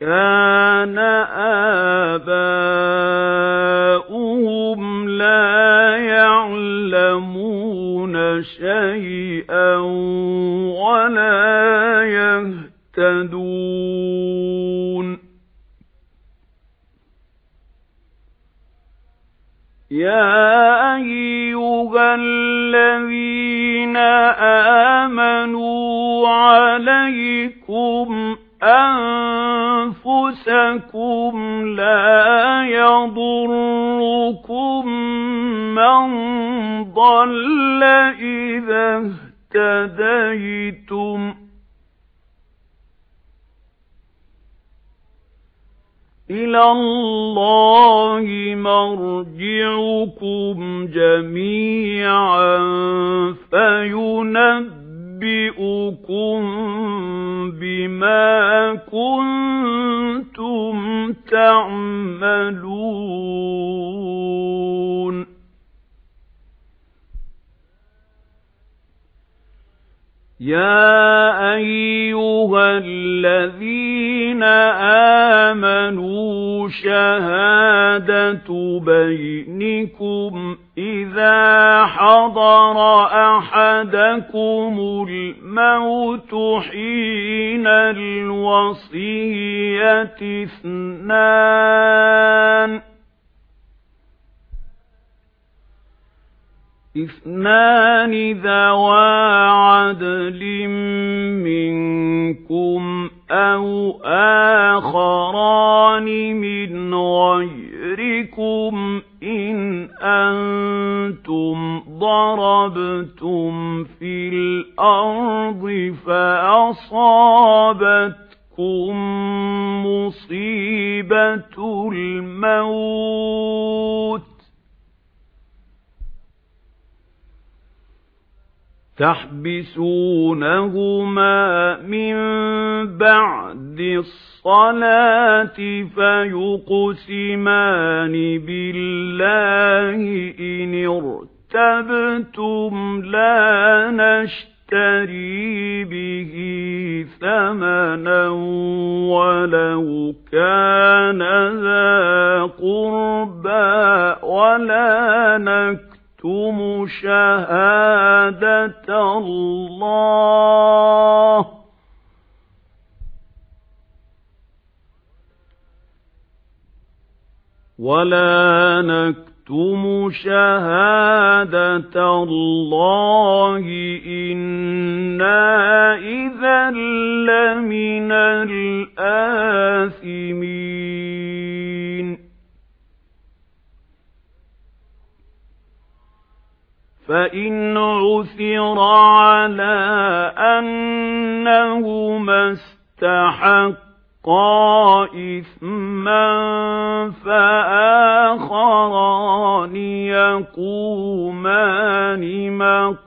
كَانَ آبَاؤُهُمْ لَا يَعْلَمُونَ شَيْئًا وَلَا يَهْتَدُونَ. يَا أَيُّهَا الَّذِينَ آمَنُوا عَلَيْكُمْ أَنفُسَكُمْ لَا يَضُرُّكُمْ مَنْ ضَلَّ إِذَا اهْتَدَيْتُمْ. إِلَى اللَّهِ مَرْجِعُكُمْ جَمِيعًا فَيُنَبِّئُكُم بِمَا كُنتُمْ تَعْمَلُونَ. يَا أَيُّهَا الَّذِينَ آمَنُوا شَهَادَةُ بَيْنِكُمْ إِذَا حَضَرَ أَحَدَكُمُ الْمَوْتُ حِينَ الْوَصِيَّةِ اثْنَانِ. اثْنَانِ ذَوَا عَدْلٍ مِنكُمْ أَوْ آخَرَانِ مِنْ غَيْرِكُمْ إِنْ أَنْتُمْ ضَرَبْتُمْ فِي الْأَرْضِ فَأَصَابَتْكُمْ مُصِيبَةُ الْمَوْتِ تَحْبِسُونَهُمَا مِنْ بَعْدِ الصَّلَاةِ فَيُقْسِمَانِ بِاللَّهِ إِنِ ارْتَبْتُمْ لَا نَشْتَرِي بِهِ ثَمَنًا وَلَوْ كَانَ ذَا قُرْبَى وَلَا نَكْتُمُ شَهَادَةَ اللَّهِ. وَلَا نَكْتُمُ شَهَادَةَ اللَّهِ إِنَّا إِذًا لَّمِنَ الْآثِمِينَ. فَإِنْ عُثِرَ عَلَى أَنَّهُمَا اسْتَحَقَّا إِثْمًا فَآخَرَانِ يَقُومَانِ مَقَامَهُمَا.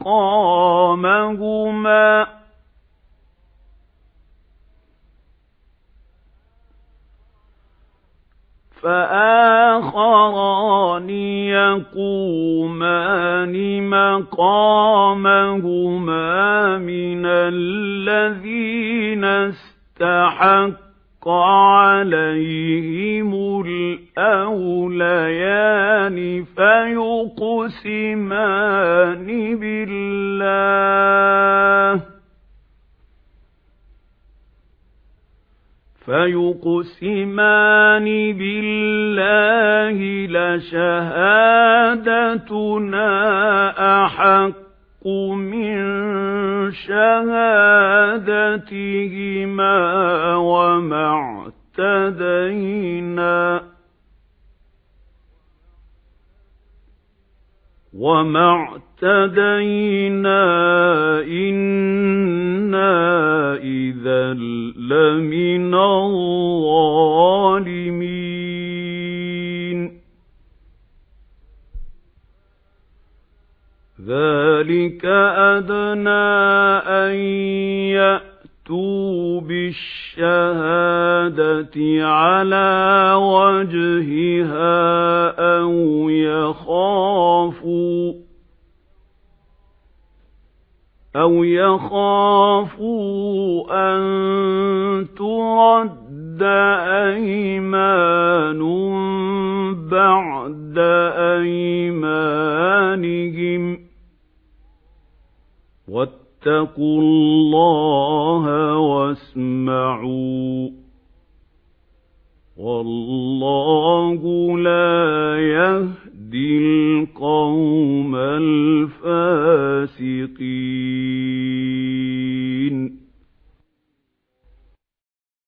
فآخران يقومان مقامهما من الذين عليهم الأوليان فيقسمان بالله فَيُقْسِمَانِ بِاللَّهِ لَشَهَادَتُنَا أَحَقُّ مِنْ شَهَادَتِهِمَا وَمَا اعْتَدَيْنَا وَمَا اعْتَدَيْنَا إِنَّا إِذًا لَمِنَ الظَّالِمِينَ. ذَلِكَ أَدْنَى أَن يَأْتُوا بِالشَّهَادَةِ عَلَى وَجْهِهَا أَوْ يَخَافُوا أَوْ يَخَافُوا أَن تُرَدَّ أَيْمَانٌ بَعْدَ أَيْمَانِهِمْ واتقوا الله واسمعوا. والله لا يهدي القوم